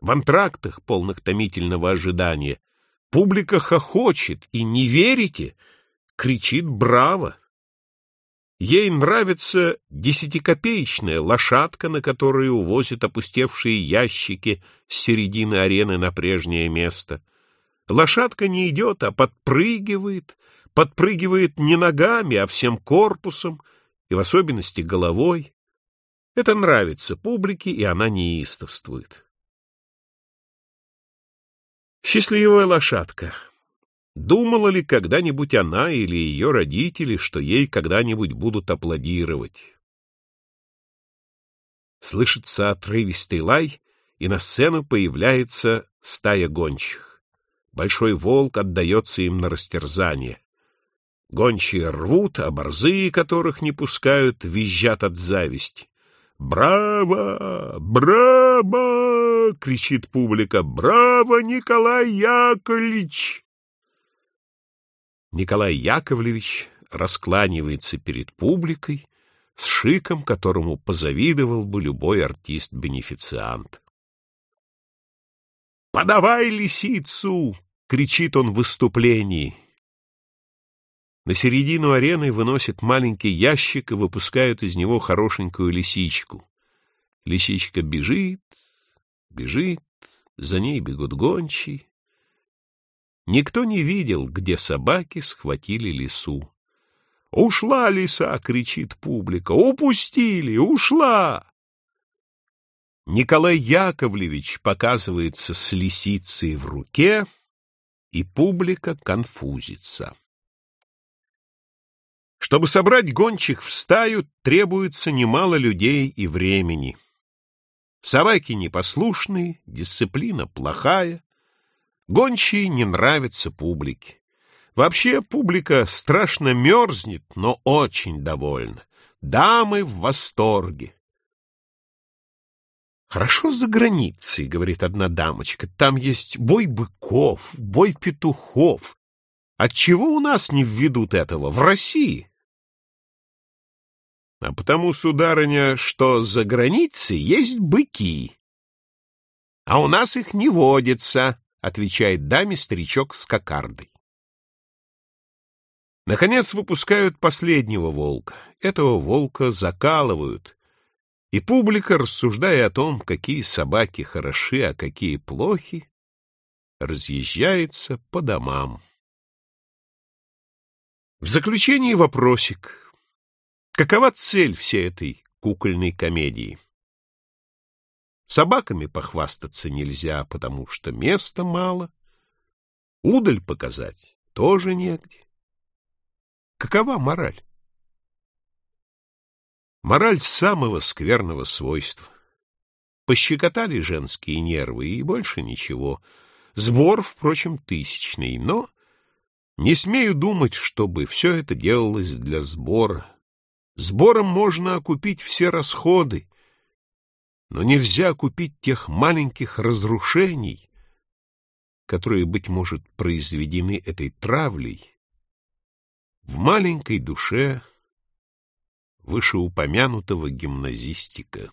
В антрактах, полных томительного ожидания, публика хохочет и, не верите, кричит «Браво!». Ей нравится десятикопеечная лошадка, на которой увозят опустевшие ящики с середины арены на прежнее место. Лошадка не идет, а подпрыгивает, подпрыгивает не ногами, а всем корпусом, и в особенности головой. Это нравится публике, и она неистовствует. Счастливая лошадка. Думала ли когда-нибудь она или ее родители, что ей когда-нибудь будут аплодировать? Слышится отрывистый лай, и на сцену появляется стая гончих. Большой волк отдается им на растерзание. Гончие рвут, а борзые, которых не пускают, визжат от зависти. «Браво! Браво!» — кричит публика. «Браво, Николай Яковлевич!» Николай Яковлевич раскланивается перед публикой с шиком, которому позавидовал бы любой артист-бенефициант. «Подавай лисицу!» — кричит он в выступлении. На середину арены выносят маленький ящик и выпускают из него хорошенькую лисичку. Лисичка бежит, бежит, за ней бегут гончие. Никто не видел, где собаки схватили лису. «Ушла лиса!» — кричит публика. «Упустили! Ушла!» Николай Яковлевич показывается с лисицей в руке, и публика конфузится. Чтобы собрать гончих в стаю, требуется немало людей и времени. Собаки непослушные, дисциплина плохая, гончие не нравятся публике. Вообще публика страшно мерзнет, но очень довольна. Дамы в восторге. «Хорошо за границей», — говорит одна дамочка. «Там есть бой быков, бой петухов. Отчего у нас не введут этого в России?» А потому, сударыня, что за границей есть быки. — А у нас их не водится, — отвечает даме старичок с кокардой. Наконец выпускают последнего волка. Этого волка закалывают. И публика, рассуждая о том, какие собаки хороши, а какие плохи, разъезжается по домам. В заключении вопросик. Какова цель всей этой кукольной комедии? Собаками похвастаться нельзя, потому что места мало. Удаль показать тоже негде. Какова мораль? Мораль самого скверного свойства. Пощекотали женские нервы, и больше ничего. Сбор, впрочем, тысячный, но не смею думать, чтобы все это делалось для сбора. Сбором можно окупить все расходы, но нельзя купить тех маленьких разрушений, которые, быть может, произведены этой травлей в маленькой душе вышеупомянутого гимназистика.